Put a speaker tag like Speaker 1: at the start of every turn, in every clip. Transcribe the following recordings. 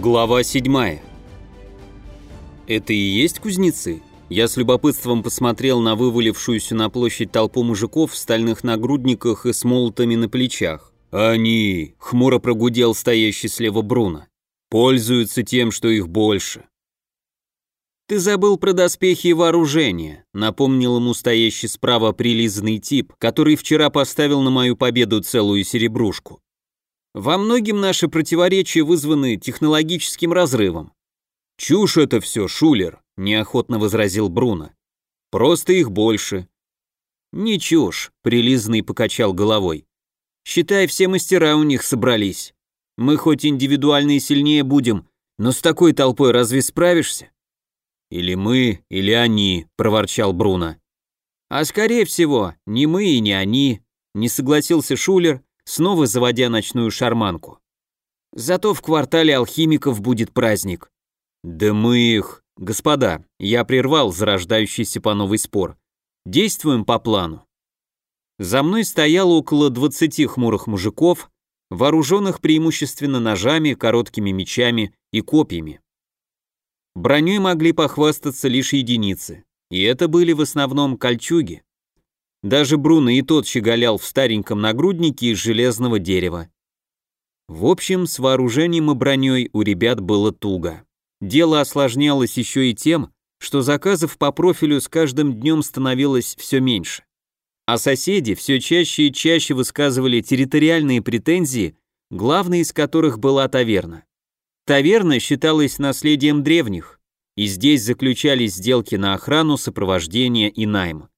Speaker 1: Глава 7. Это и есть кузнецы? Я с любопытством посмотрел на вывалившуюся на площадь толпу мужиков в стальных нагрудниках и с молотами на плечах. Они, хмуро прогудел стоящий слева Бруно, пользуются тем, что их больше. «Ты забыл про доспехи и вооружение», — напомнил ему стоящий справа прилизанный тип, который вчера поставил на мою победу целую серебрушку. Во многим наши противоречия вызваны технологическим разрывом. Чушь это все, Шулер, неохотно возразил Бруно. Просто их больше. Не чушь, прилизанный покачал головой. Считай, все мастера у них собрались. Мы хоть индивидуально и сильнее будем, но с такой толпой разве справишься? Или мы, или они, проворчал Бруно. А скорее всего, не мы и не они, не согласился Шулер, снова заводя ночную шарманку. Зато в квартале алхимиков будет праздник. Да мы их... Господа, я прервал зарождающийся по новый спор. Действуем по плану. За мной стояло около 20 хмурых мужиков, вооруженных преимущественно ножами, короткими мечами и копьями. Броней могли похвастаться лишь единицы, и это были в основном кольчуги. Даже Бруно и тот щеголял в стареньком нагруднике из железного дерева. В общем, с вооружением и броней у ребят было туго. Дело осложнялось еще и тем, что заказов по профилю с каждым днем становилось все меньше. А соседи все чаще и чаще высказывали территориальные претензии, главной из которых была таверна. Таверна считалась наследием древних, и здесь заключались сделки на охрану, сопровождение и найм.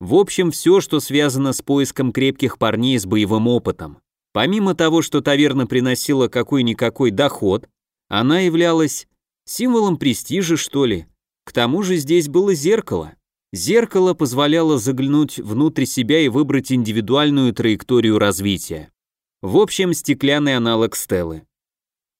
Speaker 1: В общем, все, что связано с поиском крепких парней с боевым опытом. Помимо того, что таверна приносила какой-никакой доход, она являлась символом престижа, что ли. К тому же здесь было зеркало. Зеркало позволяло заглянуть внутрь себя и выбрать индивидуальную траекторию развития. В общем, стеклянный аналог Стеллы.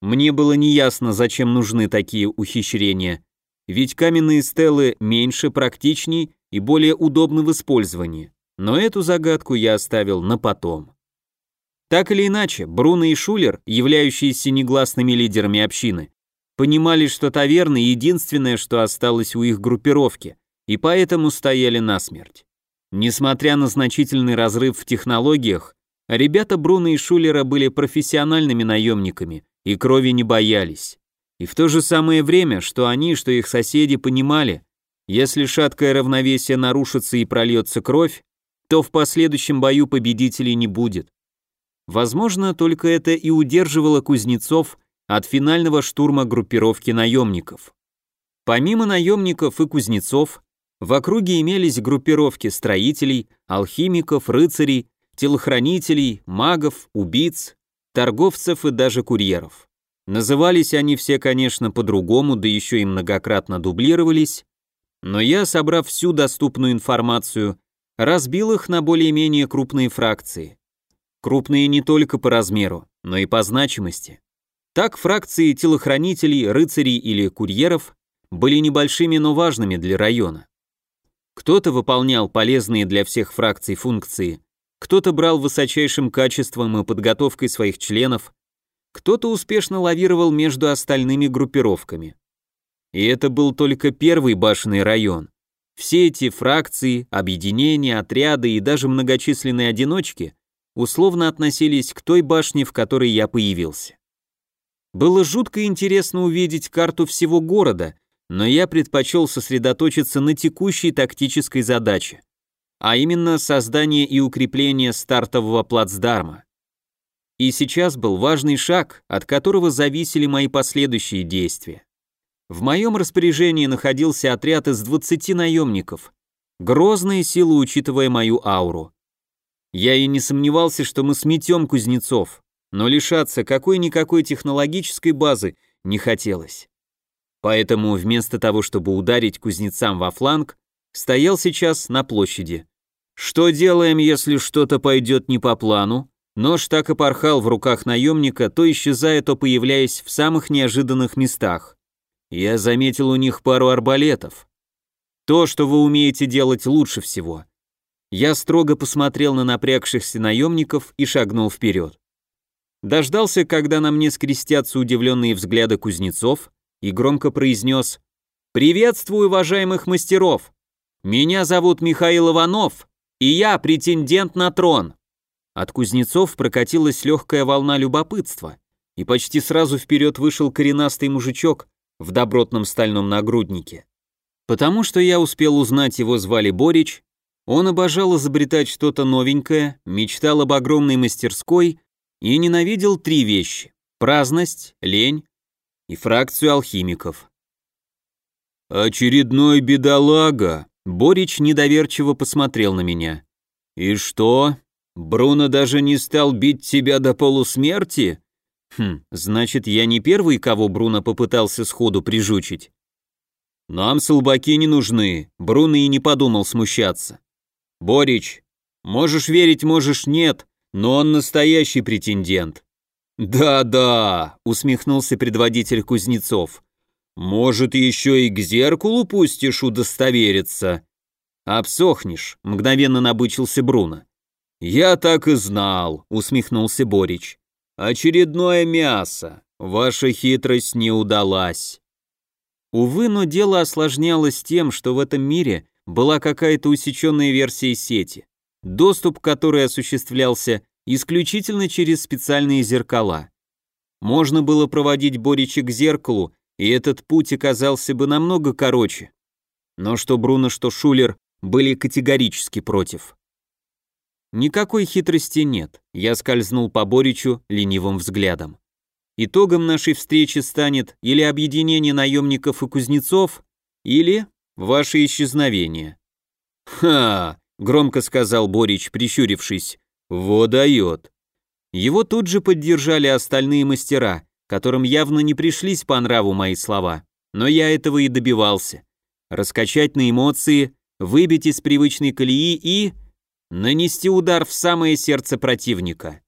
Speaker 1: Мне было неясно, зачем нужны такие ухищрения, ведь каменные стелы меньше, практичней и более удобны в использовании, но эту загадку я оставил на потом. Так или иначе, Бруно и Шулер, являющиеся негласными лидерами общины, понимали, что таверна единственное, что осталось у их группировки, и поэтому стояли насмерть. Несмотря на значительный разрыв в технологиях, ребята Бруно и Шулера были профессиональными наемниками и крови не боялись. И в то же самое время, что они, что их соседи понимали, если шаткое равновесие нарушится и прольется кровь, то в последующем бою победителей не будет. Возможно, только это и удерживало кузнецов от финального штурма группировки наемников. Помимо наемников и кузнецов, в округе имелись группировки строителей, алхимиков, рыцарей, телохранителей, магов, убийц, торговцев и даже курьеров. Назывались они все, конечно, по-другому, да еще и многократно дублировались, но я, собрав всю доступную информацию, разбил их на более-менее крупные фракции. Крупные не только по размеру, но и по значимости. Так фракции телохранителей, рыцарей или курьеров были небольшими, но важными для района. Кто-то выполнял полезные для всех фракций функции, кто-то брал высочайшим качеством и подготовкой своих членов, кто-то успешно лавировал между остальными группировками. И это был только первый башенный район. Все эти фракции, объединения, отряды и даже многочисленные одиночки условно относились к той башне, в которой я появился. Было жутко интересно увидеть карту всего города, но я предпочел сосредоточиться на текущей тактической задаче, а именно создание и укрепление стартового плацдарма. И сейчас был важный шаг, от которого зависели мои последующие действия. В моем распоряжении находился отряд из 20 наемников. Грозные силы, учитывая мою ауру. Я и не сомневался, что мы сметем кузнецов, но лишаться какой-никакой технологической базы не хотелось. Поэтому вместо того, чтобы ударить кузнецам во фланг, стоял сейчас на площади. Что делаем, если что-то пойдет не по плану? Нож так и порхал в руках наемника, то исчезая, то появляясь в самых неожиданных местах. Я заметил у них пару арбалетов. То, что вы умеете делать лучше всего. Я строго посмотрел на напрягшихся наемников и шагнул вперед. дождался, когда на мне скрестятся удивленные взгляды кузнецов, и громко произнес «Приветствую, уважаемых мастеров! Меня зовут Михаил Иванов, и я претендент на трон!» От кузнецов прокатилась легкая волна любопытства, и почти сразу вперед вышел коренастый мужичок в добротном стальном нагруднике. Потому что я успел узнать, его звали Борич, он обожал изобретать что-то новенькое, мечтал об огромной мастерской и ненавидел три вещи – праздность, лень и фракцию алхимиков. «Очередной бедолага!» Борич недоверчиво посмотрел на меня. «И что? Бруно даже не стал бить тебя до полусмерти?» «Хм, значит, я не первый, кого Бруно попытался сходу прижучить?» «Нам слабаки не нужны», Бруно и не подумал смущаться. «Борич, можешь верить, можешь нет, но он настоящий претендент». «Да-да», — усмехнулся предводитель Кузнецов. «Может, еще и к зеркалу пустишь удостовериться?» «Обсохнешь», — мгновенно набычился Бруно. «Я так и знал», — усмехнулся Борич. «Очередное мясо. Ваша хитрость не удалась». Увы, но дело осложнялось тем, что в этом мире была какая-то усеченная версия сети, доступ к которой осуществлялся исключительно через специальные зеркала. Можно было проводить Борича к зеркалу, и этот путь оказался бы намного короче. Но что Бруно, что Шулер были категорически против. Никакой хитрости нет, я скользнул по Боричу ленивым взглядом. Итогом нашей встречи станет или объединение наемников и кузнецов, или ваше исчезновение. «Ха!» — громко сказал Борич, прищурившись. «Во дает!» Его тут же поддержали остальные мастера, которым явно не пришлись по нраву мои слова, но я этого и добивался. Раскачать на эмоции, выбить из привычной колеи и... нанести удар в самое сердце противника.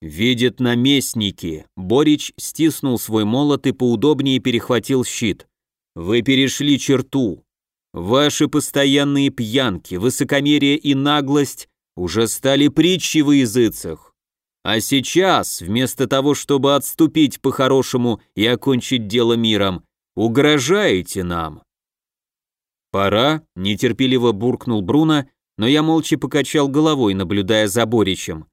Speaker 1: «Видят наместники!» Борич стиснул свой молот и поудобнее перехватил щит. Вы перешли черту. Ваши постоянные пьянки, высокомерие и наглость уже стали притчей в языцах. А сейчас, вместо того, чтобы отступить по-хорошему и окончить дело миром, угрожаете нам. Пора, нетерпеливо буркнул Бруно, но я молча покачал головой, наблюдая за Боричем.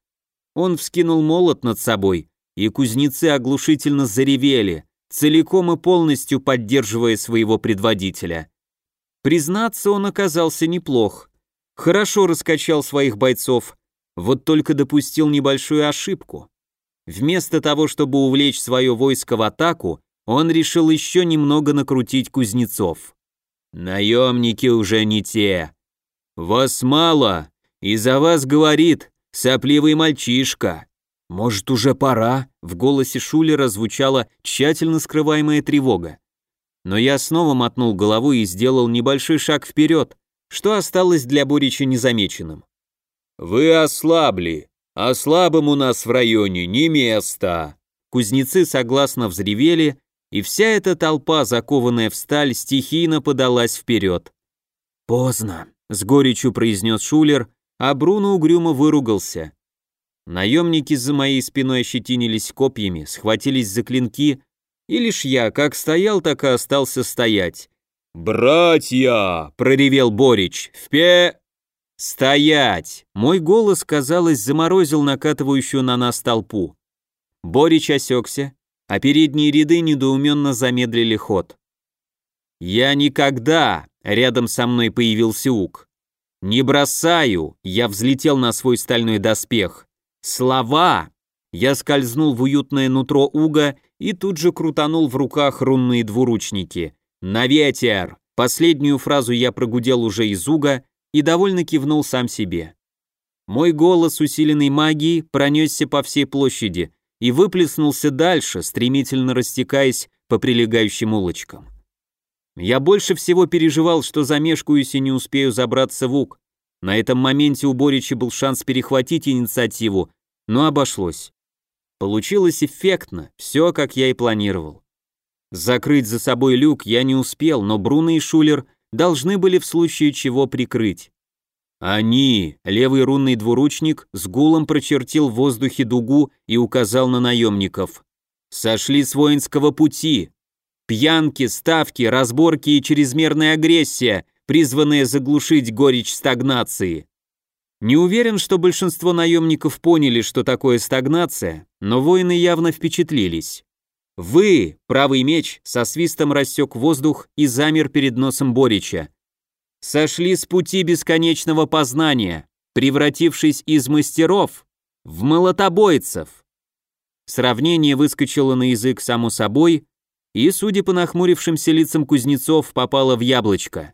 Speaker 1: Он вскинул молот над собой, и кузнецы оглушительно заревели целиком и полностью поддерживая своего предводителя. Признаться, он оказался неплох. Хорошо раскачал своих бойцов, вот только допустил небольшую ошибку. Вместо того, чтобы увлечь свое войско в атаку, он решил еще немного накрутить кузнецов. Наемники уже не те. Вас мало, и за вас говорит сопливый мальчишка. «Может, уже пора?» — в голосе Шулера звучала тщательно скрываемая тревога. Но я снова мотнул головой и сделал небольшой шаг вперед, что осталось для Борича незамеченным. «Вы ослабли, а слабым у нас в районе не место!» Кузнецы согласно взревели, и вся эта толпа, закованная в сталь, стихийно подалась вперед. «Поздно», — с горечью произнес Шулер, а Бруно угрюмо выругался. Наемники за моей спиной ощетинились копьями, схватились за клинки, и лишь я как стоял, так и остался стоять. «Братья!» — проревел Борич. «Впе...» «Стоять!» Мой голос, казалось, заморозил накатывающую на нас толпу. Борич осекся, а передние ряды недоуменно замедлили ход. «Я никогда!» — рядом со мной появился Ук. «Не бросаю!» — я взлетел на свой стальной доспех. Слова! Я скользнул в уютное нутро уга и тут же крутанул в руках рунные двуручники. «На ветер!» Последнюю фразу я прогудел уже из уга и довольно кивнул сам себе. Мой голос, усиленный магией, пронесся по всей площади и выплеснулся дальше, стремительно растекаясь по прилегающим улочкам. Я больше всего переживал, что замешкаюсь и не успею забраться в уг, на этом моменте у Борича был шанс перехватить инициативу, но обошлось. Получилось эффектно, все как я и планировал. Закрыть за собой люк я не успел, но Бруно и Шулер должны были в случае чего прикрыть. «Они!» — левый рунный двуручник с гулом прочертил в воздухе дугу и указал на наемников. «Сошли с воинского пути. Пьянки, ставки, разборки и чрезмерная агрессия, призванная заглушить горечь стагнации. Не уверен, что большинство наемников поняли, что такое стагнация, но воины явно впечатлились. «Вы!» — правый меч со свистом рассек воздух и замер перед носом Борича сошли с пути бесконечного познания, превратившись из мастеров в молотобойцев. Сравнение выскочило на язык само собой, и, судя по нахмурившимся лицам кузнецов, попало в яблочко.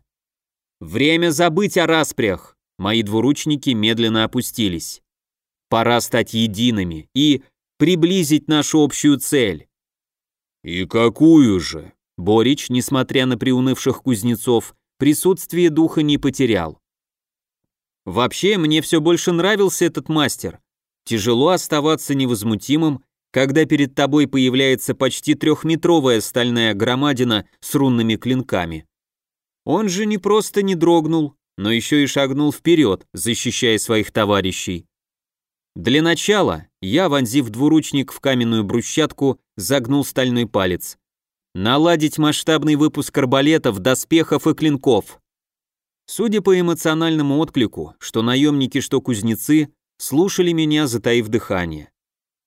Speaker 1: Время забыть о распрях. Мои двуручники медленно опустились. Пора стать едиными и приблизить нашу общую цель. «И какую же?» Борич, несмотря на приунывших кузнецов, присутствие духа не потерял. Вообще, мне все больше нравился этот мастер. Тяжело оставаться невозмутимым, когда перед тобой появляется почти трехметровая стальная громадина с рунными клинками. Он же не просто не дрогнул, но еще и шагнул вперед, защищая своих товарищей. Для начала я, вонзив двуручник в каменную брусчатку, загнул стальной палец наладить масштабный выпуск арбалетов, доспехов и клинков. Судя по эмоциональному отклику, что наемники, что кузнецы, слушали меня, затаив дыхание.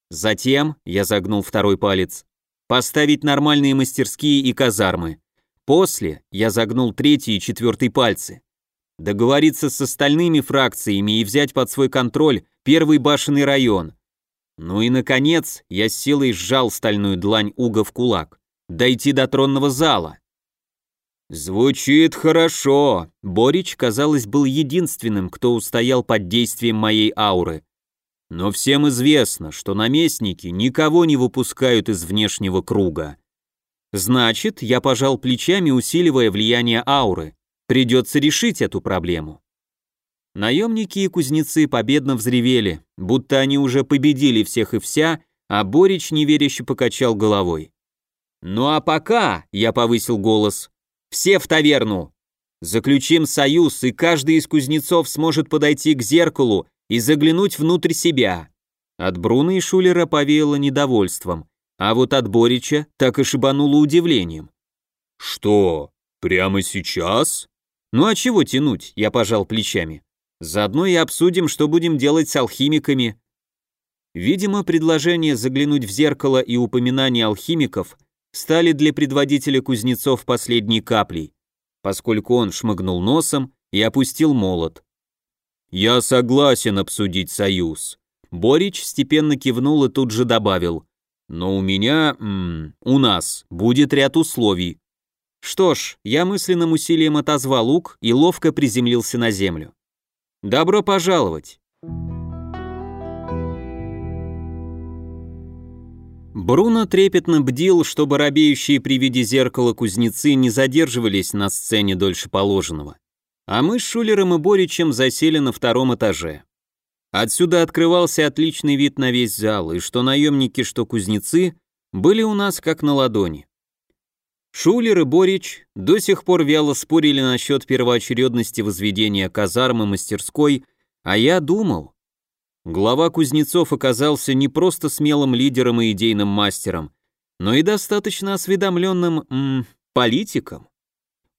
Speaker 1: Затем, я загнул второй палец, поставить нормальные мастерские и казармы. После я загнул третий и четвертый пальцы. Договориться с остальными фракциями и взять под свой контроль первый башенный район. Ну и, наконец, я с силой сжал стальную длань Уга в кулак дойти до тронного зала. Звучит хорошо. Борич, казалось, был единственным, кто устоял под действием моей ауры. Но всем известно, что наместники никого не выпускают из внешнего круга. Значит, я пожал плечами, усиливая влияние ауры. Придется решить эту проблему. Наемники и кузнецы победно взревели, будто они уже победили всех и вся, а Борич неверяще покачал головой. «Ну а пока», — я повысил голос, — «все в таверну. Заключим союз, и каждый из кузнецов сможет подойти к зеркалу и заглянуть внутрь себя». От Бруна и Шулера повеяло недовольством, а вот от Борича так и шибануло удивлением. «Что, прямо сейчас?» «Ну а чего тянуть?» — я пожал плечами. «Заодно и обсудим, что будем делать с алхимиками». Видимо, предложение заглянуть в зеркало и упоминание алхимиков — стали для предводителя кузнецов последней каплей, поскольку он шмыгнул носом и опустил молот. «Я согласен обсудить союз». Борич степенно кивнул и тут же добавил. «Но у меня, м, у нас, будет ряд условий». Что ж, я мысленным усилием отозвал лук и ловко приземлился на землю. «Добро пожаловать!» Бруно трепетно бдил, чтобы робеющие при виде зеркала кузнецы не задерживались на сцене дольше положенного. А мы с Шулером и Боричем засели на втором этаже. Отсюда открывался отличный вид на весь зал, и что наемники, что кузнецы были у нас как на ладони. Шулер и Борич до сих пор вяло спорили насчет первоочередности возведения казармы мастерской, а я думал, Глава Кузнецов оказался не просто смелым лидером и идейным мастером, но и достаточно осведомленным м, политиком.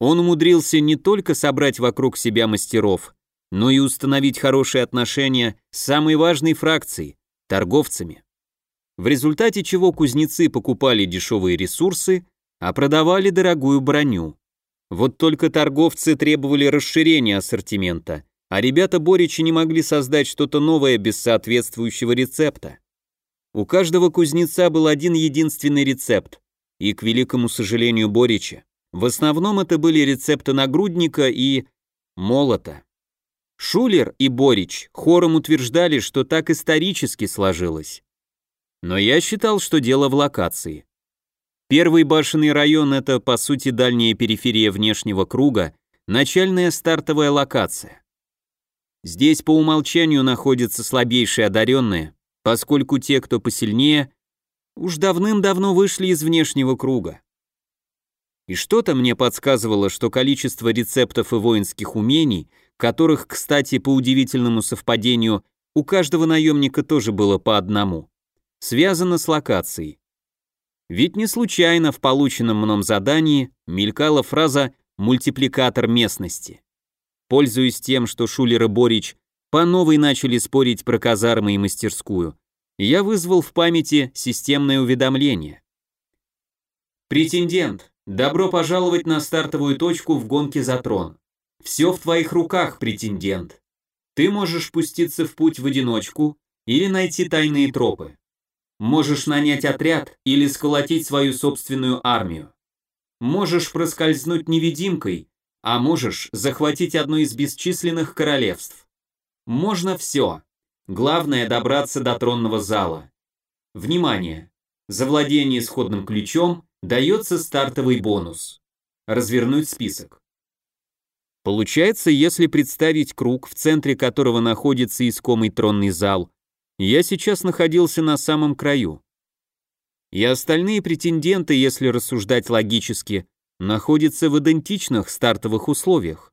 Speaker 1: Он умудрился не только собрать вокруг себя мастеров, но и установить хорошие отношения с самой важной фракцией – торговцами. В результате чего кузнецы покупали дешевые ресурсы, а продавали дорогую броню. Вот только торговцы требовали расширения ассортимента – а ребята Борича не могли создать что-то новое без соответствующего рецепта. У каждого кузнеца был один единственный рецепт, и, к великому сожалению Борича, в основном это были рецепты нагрудника и молота. Шулер и Борич хором утверждали, что так исторически сложилось. Но я считал, что дело в локации. Первый башенный район – это, по сути, дальняя периферия внешнего круга, начальная стартовая локация. Здесь по умолчанию находятся слабейшие одаренные, поскольку те, кто посильнее, уж давным-давно вышли из внешнего круга. И что-то мне подсказывало, что количество рецептов и воинских умений, которых, кстати, по удивительному совпадению, у каждого наемника тоже было по одному, связано с локацией. Ведь не случайно в полученном мном задании мелькала фраза «мультипликатор местности». Пользуясь тем, что Шулер и Борич по новой начали спорить про казармы и мастерскую, я вызвал в памяти системное уведомление. «Претендент, добро пожаловать на стартовую точку в гонке за трон. Все в твоих руках, претендент. Ты можешь пуститься в путь в одиночку или найти тайные тропы. Можешь нанять отряд или сколотить свою собственную армию. Можешь проскользнуть невидимкой, а можешь захватить одно из бесчисленных королевств. Можно все. Главное добраться до тронного зала. Внимание! За владение исходным ключом дается стартовый бонус. Развернуть список. Получается, если представить круг, в центре которого находится искомый тронный зал, я сейчас находился на самом краю. И остальные претенденты, если рассуждать логически, находятся в идентичных стартовых условиях.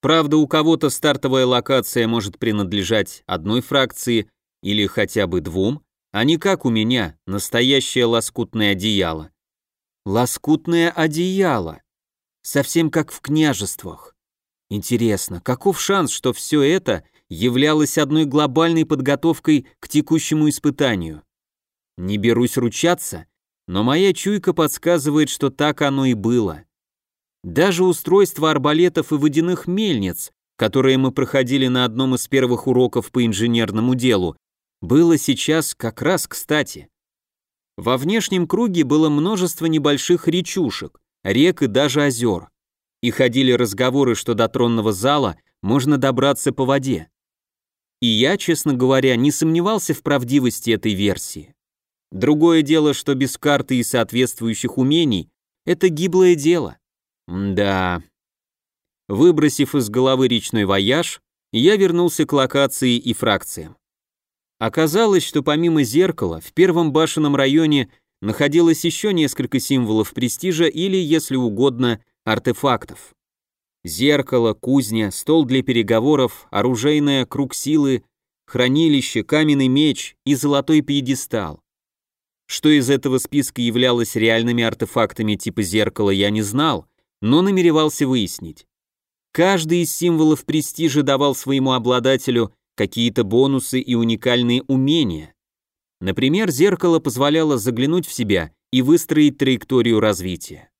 Speaker 1: Правда, у кого-то стартовая локация может принадлежать одной фракции или хотя бы двум, а не как у меня, настоящее лоскутное одеяло. Лоскутное одеяло. Совсем как в княжествах. Интересно, каков шанс, что все это являлось одной глобальной подготовкой к текущему испытанию. Не берусь ручаться, но моя чуйка подсказывает, что так оно и было. Даже устройство арбалетов и водяных мельниц, которые мы проходили на одном из первых уроков по инженерному делу, было сейчас как раз кстати. Во внешнем круге было множество небольших речушек, рек и даже озер. И ходили разговоры, что до тронного зала можно добраться по воде. И я, честно говоря, не сомневался в правдивости этой версии. Другое дело, что без карты и соответствующих умений это гиблое дело. да. Выбросив из головы речной вояж, я вернулся к локации и фракциям. Оказалось, что помимо зеркала, в первом башенном районе находилось еще несколько символов престижа или, если угодно, артефактов. Зеркало, кузня, стол для переговоров, оружейная, круг силы, хранилище, каменный меч и золотой пьедестал. Что из этого списка являлось реальными артефактами типа зеркала, я не знал, но намеревался выяснить. Каждый из символов престижа давал своему обладателю какие-то бонусы и уникальные умения. Например, зеркало позволяло заглянуть в себя и выстроить траекторию развития.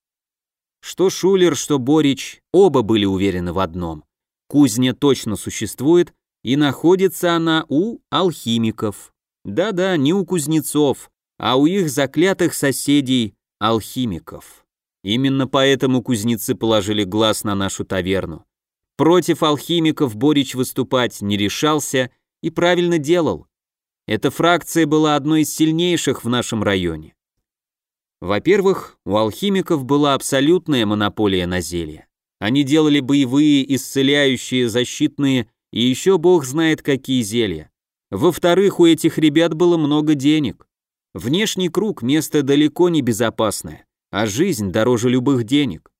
Speaker 1: Что Шулер, что Борич, оба были уверены в одном. Кузня точно существует, и находится она у алхимиков. Да-да, не у кузнецов, а у их заклятых соседей, алхимиков. Именно поэтому кузнецы положили глаз на нашу таверну. Против алхимиков Борич выступать не решался и правильно делал. Эта фракция была одной из сильнейших в нашем районе. Во-первых, у алхимиков была абсолютная монополия на зелья. Они делали боевые, исцеляющие, защитные и еще бог знает какие зелья. Во-вторых, у этих ребят было много денег. Внешний круг – место далеко не безопасное, а жизнь дороже любых денег.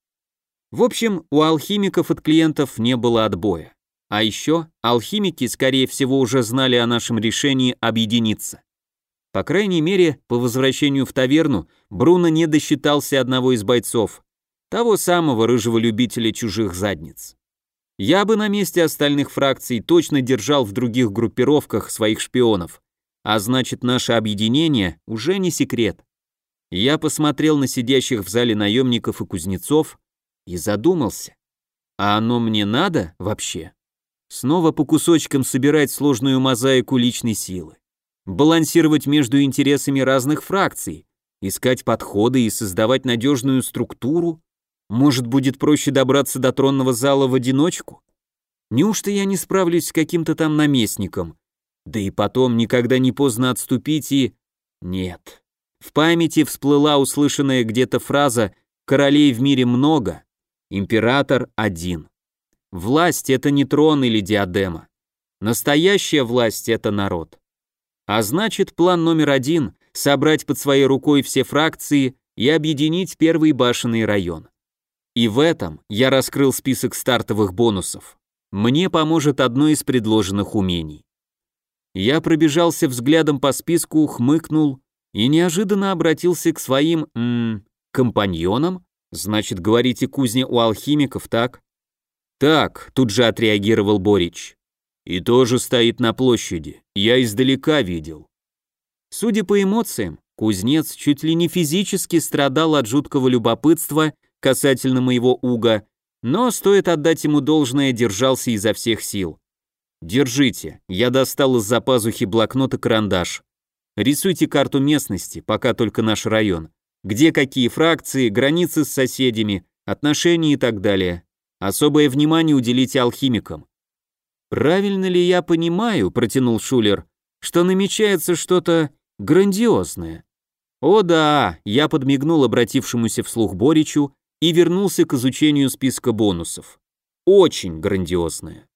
Speaker 1: В общем, у алхимиков от клиентов не было отбоя. А еще алхимики, скорее всего, уже знали о нашем решении объединиться. По крайней мере, по возвращению в таверну Бруно не досчитался одного из бойцов, того самого рыжего любителя чужих задниц. Я бы на месте остальных фракций точно держал в других группировках своих шпионов, а значит наше объединение уже не секрет. Я посмотрел на сидящих в зале наемников и кузнецов и задумался, а оно мне надо вообще? Снова по кусочкам собирать сложную мозаику личной силы балансировать между интересами разных фракций, искать подходы и создавать надежную структуру? Может, будет проще добраться до тронного зала в одиночку? Неужто я не справлюсь с каким-то там наместником? Да и потом никогда не поздно отступить и... Нет. В памяти всплыла услышанная где-то фраза «Королей в мире много, император один». Власть — это не трон или диадема. Настоящая власть — это народ. А значит, план номер один – собрать под своей рукой все фракции и объединить первый башенный район. И в этом я раскрыл список стартовых бонусов. мне поможет одно из предложенных умений. Я пробежался взглядом по списку, хмыкнул и неожиданно обратился к своим, м, компаньонам. Значит, говорите, кузня у алхимиков, так? Так, тут же отреагировал Борич. И тоже стоит на площади. Я издалека видел. Судя по эмоциям, кузнец чуть ли не физически страдал от жуткого любопытства касательно моего уга, но, стоит отдать ему должное, держался изо всех сил. «Держите», я достал из-за пазухи блокнот и карандаш. Рисуйте карту местности, пока только наш район. Где какие фракции, границы с соседями, отношения и так далее. Особое внимание уделите алхимикам. «Правильно ли я понимаю, — протянул Шулер, — что намечается что-то грандиозное?» «О да!» — я подмигнул обратившемуся вслух Боричу и вернулся к изучению списка бонусов. «Очень грандиозное».